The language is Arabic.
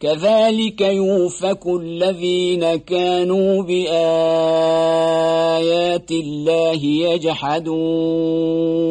كذلك يوفك الذين كانوا بآيات الله يجحدون.